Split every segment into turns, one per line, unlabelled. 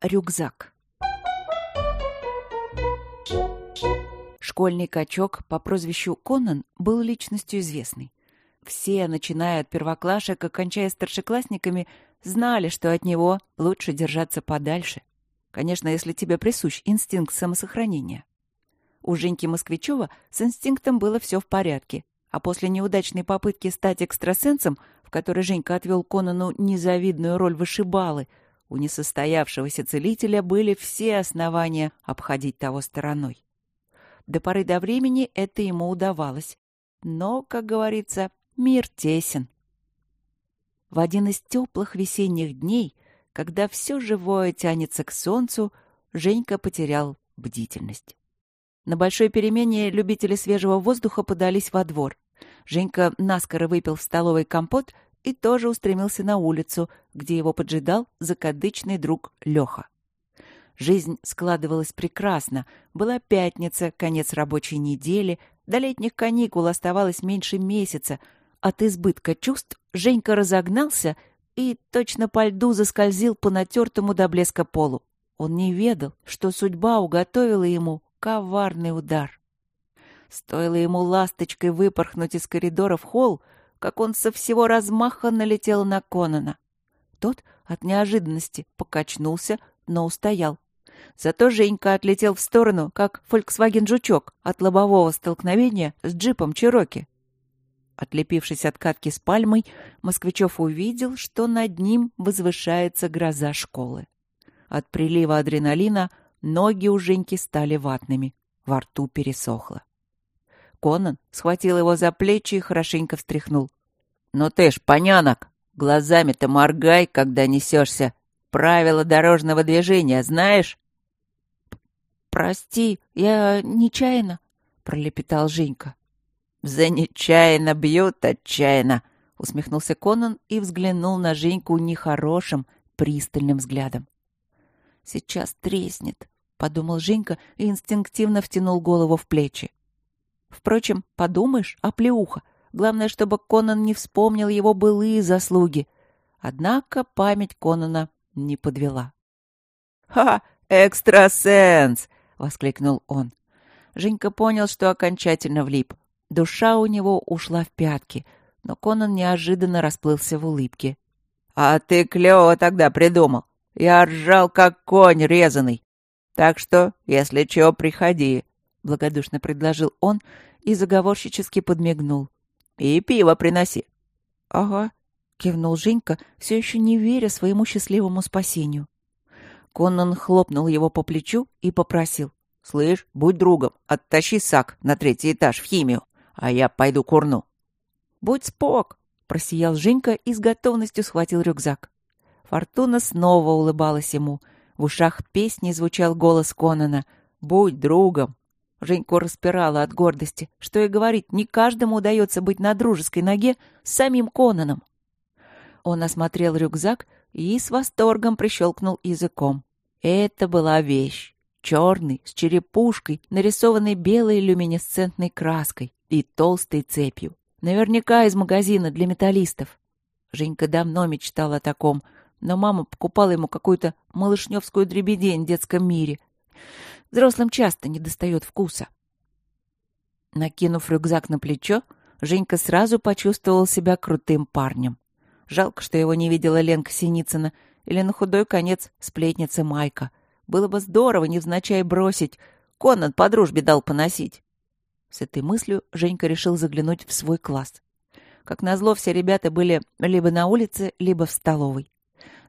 Рюкзак. Школьный качок по прозвищу Конан был личностью известной. Все, начиная от первоклашек и кончая старшеклассниками, знали, что от него лучше держаться подальше. Конечно, если тебе присущ инстинкт самосохранения. У Женьки Москвичева с инстинктом было все в порядке, а после неудачной попытки стать экстрасенсом, в которой Женька отвел Конану незавидную роль вышибалы, у несостоявшегося целителя были все основания обходить того стороной. До поры до времени это ему удавалось. Но, как говорится, мир тесен. В один из теплых весенних дней, когда все живое тянется к солнцу, Женька потерял бдительность. На большой перемене любители свежего воздуха подались во двор. Женька наскоро выпил в столовой компот и тоже устремился на улицу, где его поджидал закадычный друг Леха. Жизнь складывалась прекрасно. Была пятница, конец рабочей недели, до летних каникул оставалось меньше месяца. От избытка чувств Женька разогнался и точно по льду заскользил по натертому до блеска полу. Он не ведал, что судьба уготовила ему коварный удар. Стоило ему ласточкой выпорхнуть из коридора в холл, как он со всего размаха налетел на Конана. Тот от неожиданности покачнулся, но устоял. Зато Женька отлетел в сторону, как «Фольксваген-жучок» от лобового столкновения с джипом Чироки. Отлепившись от катки с пальмой, Москвичев увидел, что над ним возвышается гроза школы. От прилива адреналина ноги у Женьки стали ватными, во рту пересохло. Конан схватил его за плечи и хорошенько встряхнул. «Ну ты ж, понянок, глазами-то моргай, когда несешься. Правила дорожного движения знаешь?»
«Прости, я нечаянно», — пролепетал Женька.
«За нечаянно бьют отчаянно», — усмехнулся Конан и взглянул на Женьку нехорошим, пристальным взглядом.
«Сейчас треснет», — подумал Женька и инстинктивно втянул голову в плечи. Впрочем, подумаешь, оплеуха. Главное, чтобы Конан не вспомнил его былые заслуги. Однако память Конана не подвела.
«Ха! Экстрасенс!» — воскликнул он. Женька понял, что окончательно влип. Душа у него ушла в пятки, но Конан неожиданно расплылся в улыбке. «А ты клево тогда придумал. Я ржал, как конь резаный. Так что, если чего, приходи благодушно предложил он и заговорщически подмигнул. «И пиво приноси».
«Ага», — кивнул Женька, все еще не веря своему счастливому спасению.
Конан хлопнул его по плечу и попросил. «Слышь, будь другом, оттащи сак на третий этаж в химию, а я пойду курну».
«Будь спок», — просиял Женька и с готовностью схватил рюкзак. Фортуна снова улыбалась ему. В ушах песни звучал голос Конана. «Будь другом, Женьку распирала от гордости. Что и говорить, не каждому удается быть на дружеской ноге с самим Конаном. Он осмотрел рюкзак и с восторгом прищелкнул языком. Это была вещь. Черный, с черепушкой, нарисованной белой люминесцентной краской и толстой цепью. Наверняка из магазина для металлистов. Женька давно мечтал о таком, но мама покупала ему какую-то малышневскую дребедень в детском мире, Взрослым часто не достает вкуса. Накинув рюкзак на плечо, Женька сразу почувствовал себя крутым парнем. Жалко, что его не видела Ленка Синицына или на худой конец сплетница Майка. Было бы здорово невзначай бросить. Конан по дружбе дал поносить. С этой мыслью Женька решил заглянуть в свой класс. Как назло, все ребята были либо на улице, либо в столовой.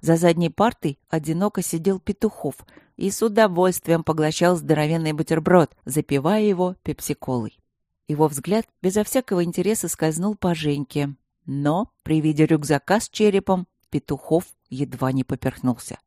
За задней партой одиноко сидел Петухов и с удовольствием поглощал здоровенный бутерброд, запивая его пепсиколой. Его взгляд безо всякого интереса скользнул по Женьке, но при виде рюкзака с черепом Петухов едва не поперхнулся.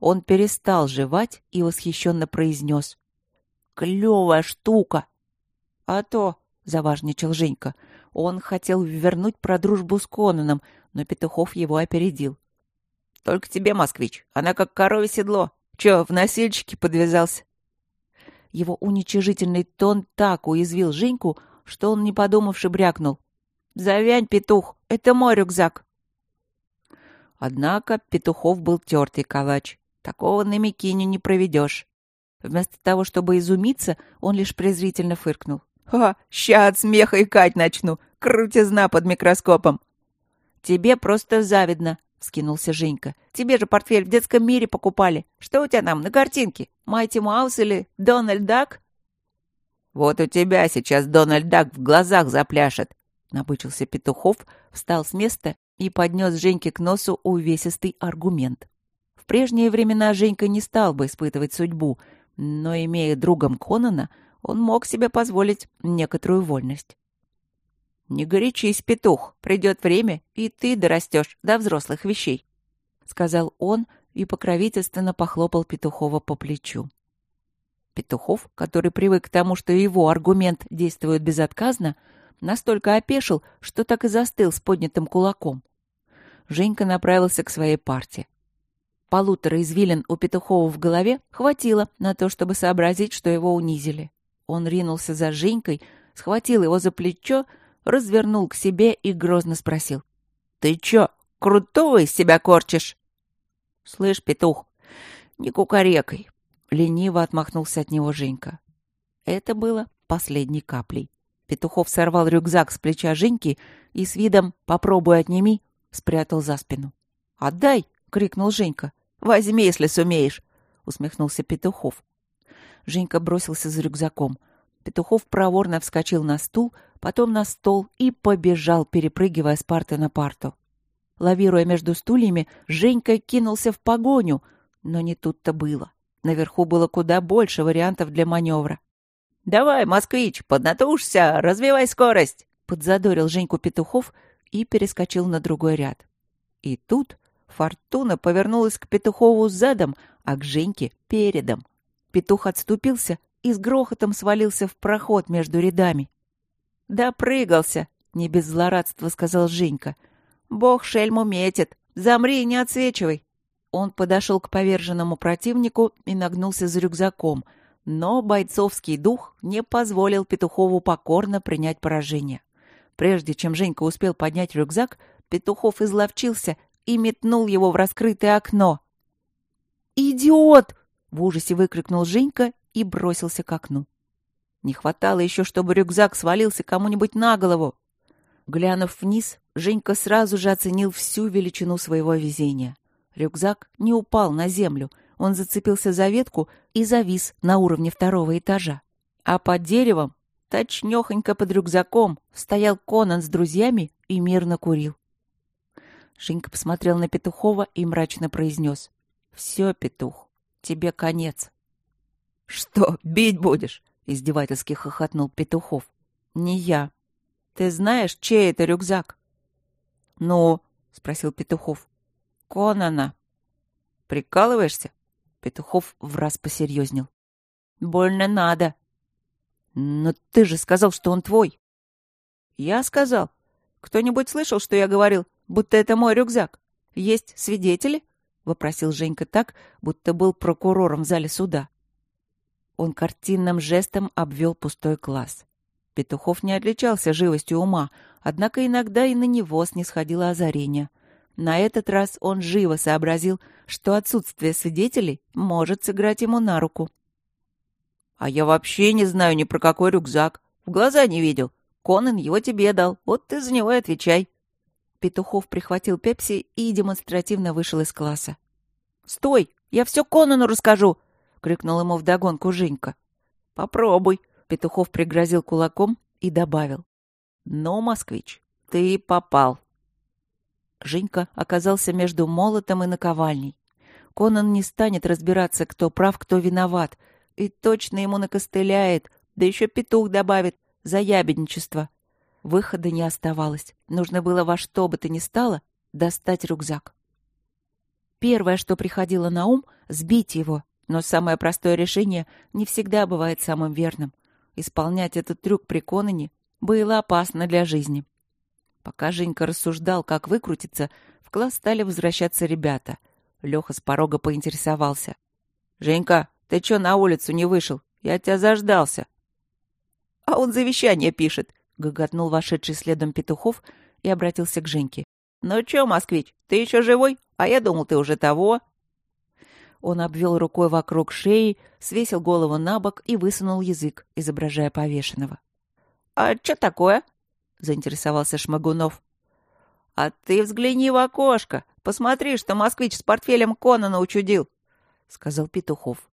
Он перестал жевать и восхищенно произнес. «Клевая штука!» «А то!» — заважничал Женька. Он хотел вернуть про дружбу с Конаном, но Петухов его опередил. Только тебе, москвич, она как коровье седло. Че, в носильщике подвязался?» Его уничижительный тон так уязвил Женьку, что он, не подумавши, брякнул. «Завянь, петух, это мой рюкзак!» Однако Петухов был тертый калач.
Такого на Микине не проведешь. Вместо того, чтобы изумиться, он лишь презрительно фыркнул. «Ха, ща от смеха икать начну! Крутизна под микроскопом!» «Тебе просто завидно!» — скинулся Женька. «Тебе же портфель в детском мире покупали. Что у тебя там на картинке? Майти Маус или Дональд Дак?» «Вот у тебя сейчас Дональд Дак в глазах запляшет!» — набычился Петухов, встал с места и поднес Женьке к носу увесистый аргумент. В прежние времена Женька не стал бы испытывать судьбу, но, имея другом Конана, он мог себе позволить некоторую вольность. «Не горячись, петух, придет время, и ты дорастешь до взрослых вещей», — сказал он и покровительственно похлопал Петухова по плечу. Петухов, который привык к тому, что его аргумент действует безотказно, настолько опешил, что так и застыл с поднятым кулаком. Женька направился к своей партии. Полутора извилин у Петухова в голове хватило на то, чтобы сообразить, что его унизили. Он ринулся за Женькой, схватил его за плечо, развернул к себе и грозно спросил. «Ты чё, крутого из себя корчишь?» «Слышь, петух, не кукарекай!» Лениво отмахнулся от него Женька. Это было последней каплей. Петухов сорвал рюкзак с плеча Женьки и с видом «попробуй отними» спрятал за спину. «Отдай!» — крикнул Женька. «Возьми, если сумеешь!» — усмехнулся Петухов. Женька бросился за рюкзаком. Петухов проворно вскочил на стул, потом на стол и побежал, перепрыгивая с парты на парту. Лавируя между стульями, Женька кинулся в погоню, но не тут-то было. Наверху было куда больше вариантов для маневра. «Давай, москвич, поднатужься, развивай скорость!» Подзадорил Женьку Петухов и перескочил на другой ряд. И тут Фортуна повернулась к Петухову задом, а к Женьке — передом. Петух отступился и с грохотом свалился в проход между рядами. «Допрыгался!» — не без злорадства сказал Женька. «Бог шельму метит! Замри и не отсвечивай!» Он подошел к поверженному противнику и нагнулся за рюкзаком, но бойцовский дух не позволил Петухову покорно принять поражение. Прежде чем Женька успел поднять рюкзак, Петухов изловчился и метнул его в раскрытое окно. «Идиот!» — в ужасе выкрикнул Женька и бросился к окну. Не хватало еще, чтобы рюкзак свалился кому-нибудь на голову. Глянув вниз, Женька сразу же оценил всю величину своего везения. Рюкзак не упал на землю, он зацепился за ветку и завис на уровне второго этажа. А под деревом Точнёхонько под рюкзаком стоял Конан с друзьями и мирно курил. Женька посмотрел на Петухова и мрачно произнес. «Все, Петух, тебе конец». «Что, бить будешь?» — издевательски хохотнул Петухов. «Не я. Ты знаешь, чей это рюкзак?» «Ну?» — спросил Петухов. «Конана». «Прикалываешься?» Петухов враз посерьезнел. «Больно надо», «Но ты же сказал, что он твой!» «Я сказал. Кто-нибудь слышал, что я говорил, будто это мой рюкзак? Есть свидетели?» — вопросил Женька так, будто был прокурором в зале суда. Он картинным жестом обвел пустой класс. Петухов не отличался живостью ума, однако иногда и на него снисходило озарение. На этот раз он живо сообразил, что отсутствие свидетелей может сыграть ему на руку. А я вообще не знаю ни про какой рюкзак. В глаза не видел. Конан его тебе дал. Вот ты за него и отвечай. Петухов прихватил пепси и демонстративно вышел из класса. «Стой! Я все Конану расскажу!» — крикнул ему вдогонку Женька. «Попробуй!» — Петухов пригрозил кулаком и добавил. «Но, москвич, ты попал!» Женька оказался между молотом и наковальней. Конан не станет разбираться, кто прав, кто виноват — и точно ему накостыляет, да еще петух добавит за ябедничество. Выхода не оставалось. Нужно было во что бы то ни стало достать рюкзак. Первое, что приходило на ум — сбить его. Но самое простое решение не всегда бывает самым верным. Исполнять этот трюк при Конане было опасно для жизни. Пока Женька рассуждал, как выкрутиться, в класс стали возвращаться ребята. Леха с порога поинтересовался. «Женька, ты чё на улицу не вышел? Я тебя заждался. — А он завещание пишет, — гоготнул вошедший следом Петухов и обратился к Женьке. — Ну чё, москвич, ты еще живой? А я думал, ты уже того. Он обвел рукой вокруг шеи, свесил голову на бок и высунул язык, изображая повешенного. «А что такое?» — заинтересовался Шмагунов. «А ты взгляни в окошко, посмотри, что москвич с портфелем Конана учудил», — сказал Петухов.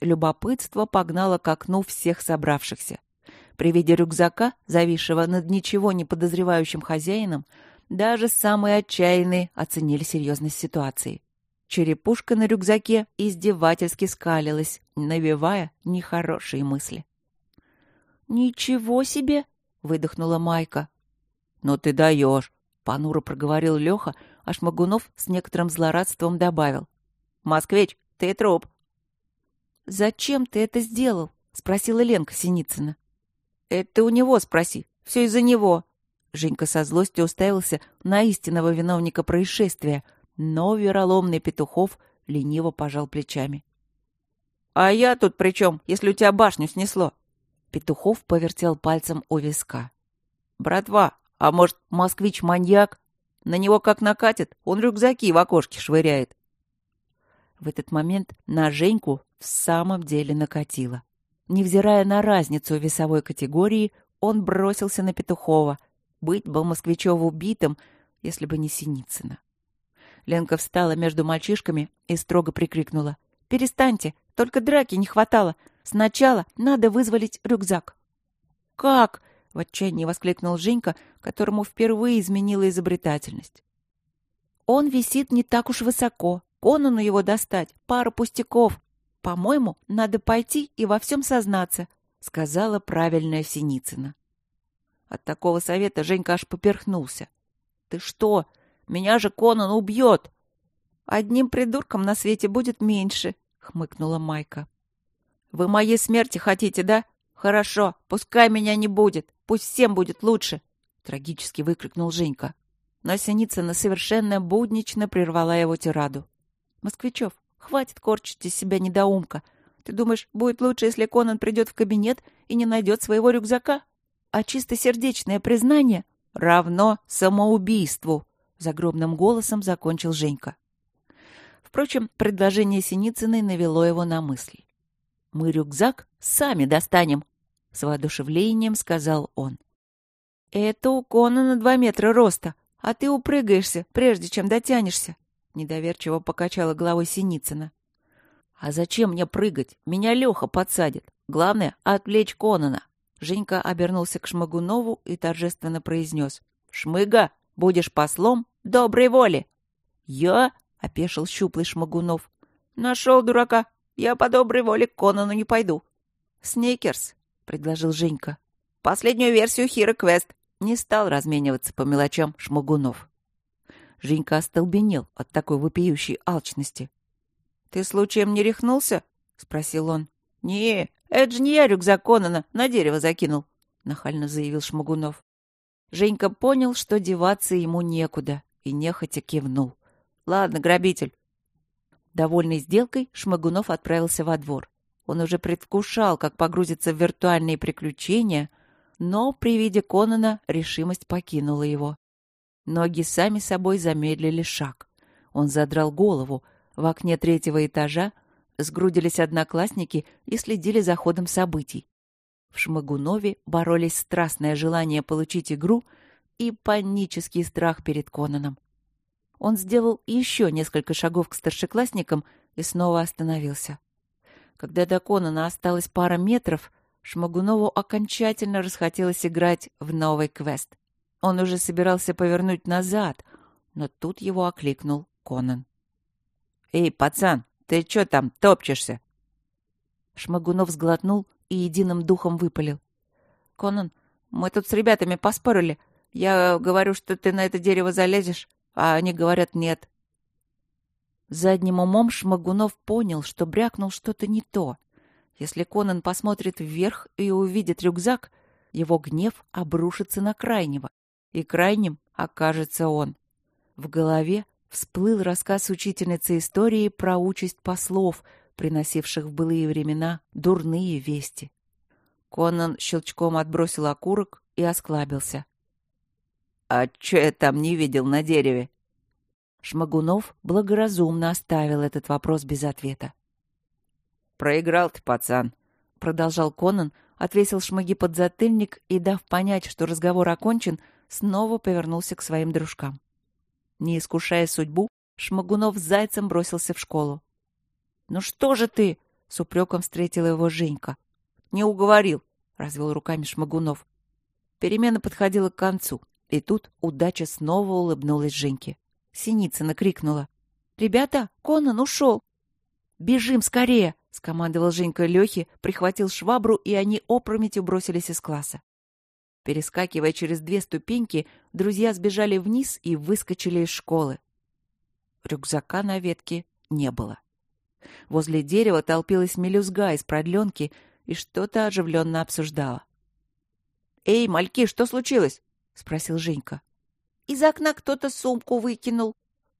Любопытство погнало к окну всех собравшихся. При виде рюкзака, зависшего над ничего не подозревающим хозяином, даже самые отчаянные оценили серьезность ситуации. Черепушка на рюкзаке издевательски скалилась, навевая нехорошие мысли. «Ничего себе!» — выдохнула Майка. «Ну ты даешь!» — понуро проговорил Леха, а Шмагунов с некоторым злорадством добавил. «Москвич, ты труп!» «Зачем ты это сделал?» — спросила Ленка Синицына. «Это у него спроси. Все из-за него». Женька со злостью уставился на истинного виновника происшествия, но вероломный Петухов лениво пожал плечами. «А я тут при чем, если у тебя башню снесло?» Петухов повертел пальцем у виска. «Братва, а может, москвич-маньяк? На него как накатит, он рюкзаки в окошке швыряет». В этот момент на Женьку в самом деле накатило. Невзирая на разницу весовой категории, он бросился на Петухова. Быть бы Москвичеву убитым, если бы не Синицына. Ленка встала между мальчишками и строго прикрикнула. «Перестаньте! Только драки не хватало! Сначала надо вызволить рюкзак!» «Как?» — в отчаянии воскликнул Женька, которому впервые изменила изобретательность. «Он висит не так уж высоко. Конану его достать. Пара пустяков. «По-моему, надо пойти и во всем сознаться», — сказала правильная Синицына. От такого совета Женька аж поперхнулся. «Ты что? Меня же Конан убьет!» «Одним придурком на свете будет меньше», — хмыкнула Майка. «Вы моей смерти хотите, да? Хорошо, пускай меня не будет, пусть всем будет лучше!» — трагически выкрикнул Женька. Но Синицына совершенно буднично прервала его тираду. «Москвичев, Хватит корчить из себя недоумка. Ты думаешь, будет лучше, если Конан придет в кабинет и не найдет своего рюкзака? А чистосердечное признание равно самоубийству, — загробным голосом закончил Женька. Впрочем, предложение Синицыной навело его на мысль. «Мы рюкзак сами достанем», — с воодушевлением сказал он. «Это у Конана два метра роста, а ты упрыгаешься, прежде чем дотянешься. — недоверчиво покачала головой Синицына. «А зачем мне прыгать? Меня Леха подсадит. Главное — отвлечь Конона». Женька обернулся к Шмыгунову и торжественно произнес. «Шмыга, будешь послом доброй воли!» «Я?» — опешил щуплый Шмыгунов. «Нашел дурака. Я по доброй воле к Конану не пойду». «Снекерс», — предложил Женька. «Последнюю версию Хира Квест». Не стал размениваться по мелочам Шмыгунов. Женька остолбенел от такой вопиющей алчности. «Ты случаем не рехнулся?» — спросил он. «Не, это же не я рюкзак Конана на дерево закинул», — нахально заявил Шмагунов. Женька понял, что деваться ему некуда, и нехотя кивнул. «Ладно, грабитель». Довольный сделкой, Шмагунов отправился во двор. Он уже предвкушал, как погрузится в виртуальные приключения, но при виде Конана решимость покинула его. Ноги сами собой замедлили шаг. Он задрал голову. В окне третьего этажа сгрудились одноклассники и следили за ходом событий. В Шмагунове боролись страстное желание получить игру и панический страх перед Конаном. Он сделал еще несколько шагов к старшеклассникам и снова остановился. Когда до Конана осталось пара метров, Шмагунову окончательно расхотелось играть в новый квест. Он уже собирался повернуть назад, но тут его окликнул Конан. «Эй, пацан, ты чё там топчешься?» Шмагунов сглотнул и единым духом выпалил. «Конан, мы тут с ребятами поспорили. Я говорю, что ты на это дерево залезешь, а они говорят нет». Задним умом Шмагунов понял, что брякнул что-то не то. Если Конан посмотрит вверх и увидит рюкзак, его гнев обрушится на крайнего и крайним окажется он. В голове всплыл рассказ учительницы истории про участь послов, приносивших в былые времена дурные вести. Конан щелчком отбросил окурок и осклабился. — А чё я там не видел на дереве? Шмагунов благоразумно оставил этот вопрос без ответа.
«Проиграл ты, пацан», — продолжал Конан, отвесил шмаги под затыльник и, дав понять, что разговор окончен, снова повернулся к своим дружкам. Не искушая судьбу, Шмагунов с зайцем бросился в школу. «Ну что же ты?» — с упреком встретила его Женька. «Не уговорил», — развел руками Шмагунов. Перемена подходила к концу, и тут удача снова улыбнулась Женьке. Синицына крикнула. «Ребята, Конан ушел!» «Бежим скорее!» — скомандовал Женька Лехе, прихватил швабру, и они опрометью бросились из класса. Перескакивая через две ступеньки, друзья сбежали вниз и выскочили из школы. Рюкзака на ветке не было. Возле дерева толпилась мелюзга из продленки и что-то оживленно обсуждала. «Эй, мальки, что случилось?» — спросил Женька.
«Из окна кто-то сумку выкинул».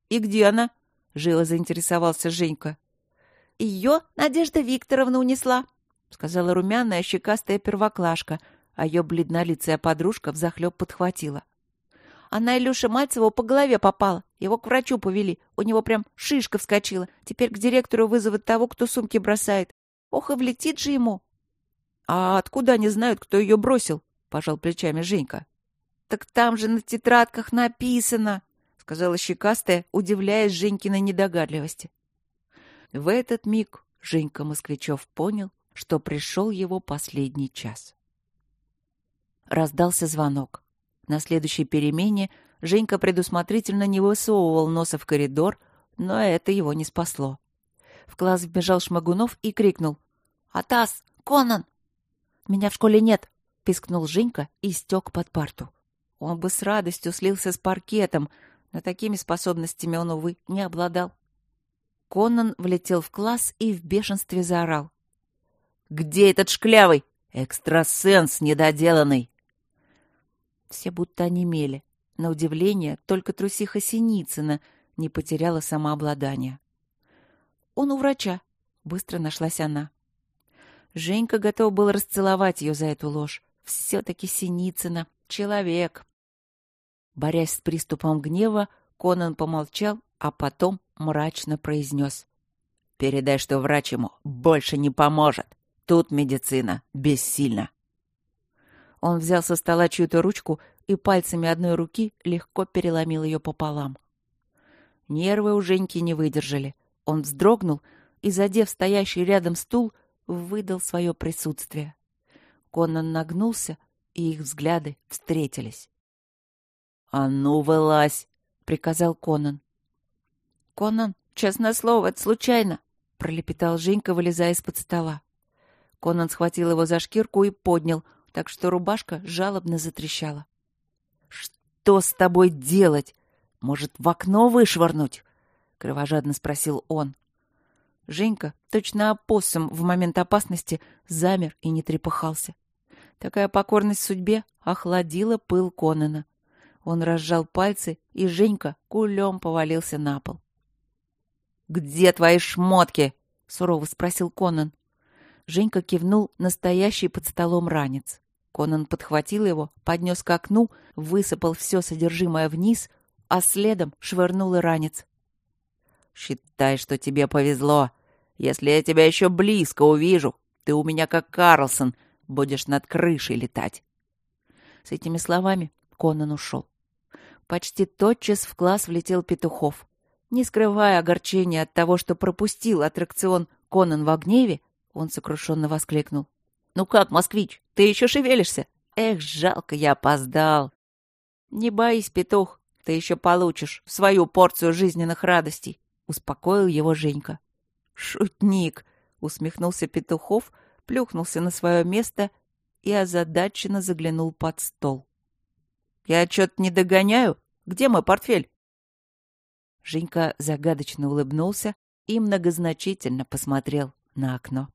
«И где она?» — живо заинтересовался Женька.
Ее Надежда Викторовна унесла, — сказала румяная щекастая первоклашка, а ее бледнолицая подружка взахлеб подхватила. Она Илюше Мальцеву по голове попала. Его к врачу повели. У него прям шишка вскочила. Теперь к директору вызовут того, кто сумки бросает. Ох, и влетит же ему.
— А откуда они знают, кто ее бросил? — пожал плечами Женька.
— Так там же на тетрадках написано, — сказала щекастая, удивляясь Женькиной недогадливости.
В этот миг Женька Москвичев понял, что пришел его последний час. Раздался звонок. На следующей перемене Женька предусмотрительно не высовывал носа в коридор, но это его не спасло. В класс вбежал Шмагунов и крикнул.
«Атас! Конан!»
«Меня в школе нет!» — пискнул Женька и стек под парту. Он бы с радостью слился с паркетом, но такими способностями он, увы, не обладал. Конан влетел в класс и в бешенстве заорал.
«Где этот шклявый? Экстрасенс недоделанный!»
Все будто онемели. На удивление, только трусиха Синицына не потеряла самообладание. «Он у врача», — быстро нашлась она. Женька готов был расцеловать ее за эту ложь. Все-таки Синицына — человек. Борясь с приступом гнева, Конан помолчал, а потом мрачно произнес.
«Передай, что врач ему больше не поможет. Тут медицина бессильна».
Он взял со стола чью-то ручку и пальцами одной руки легко переломил ее пополам. Нервы у Женьки не выдержали. Он вздрогнул и, задев стоящий рядом стул, выдал свое присутствие. Конан нагнулся, и их взгляды встретились.
«А ну, вылазь!» — приказал Конан.
«Конан, честное слово, это случайно!»
— пролепетал Женька, вылезая из-под стола. Конан схватил его за шкирку и поднял, так что рубашка жалобно затрещала.
«Что с тобой делать? Может, в окно вышвырнуть?» — кровожадно спросил он.
Женька, точно опоссум в момент опасности, замер и не трепыхался. Такая покорность судьбе охладила пыл Конана. Он разжал пальцы, и Женька кулем повалился на пол.
«Где твои шмотки?» — сурово спросил Конан.
Женька кивнул настоящий под столом ранец. Конан подхватил его, поднес к окну, высыпал все содержимое вниз, а следом швырнул и ранец.
«Считай, что тебе повезло. Если я тебя еще близко увижу, ты у меня как Карлсон, будешь над крышей летать».
С этими словами Конан ушел. Почти тотчас в класс влетел Петухов. Не скрывая огорчения от того, что пропустил аттракцион «Конан в гневе», он сокрушенно воскликнул. «Ну как, москвич, ты еще шевелишься? Эх, жалко, я опоздал!» «Не боись, петух, ты еще получишь свою порцию жизненных радостей», — успокоил его Женька. «Шутник!» — усмехнулся Петухов, плюхнулся на свое место и озадаченно заглянул под стол. «Я что-то не догоняю. Где мой портфель?» Женька загадочно улыбнулся и многозначительно посмотрел на окно.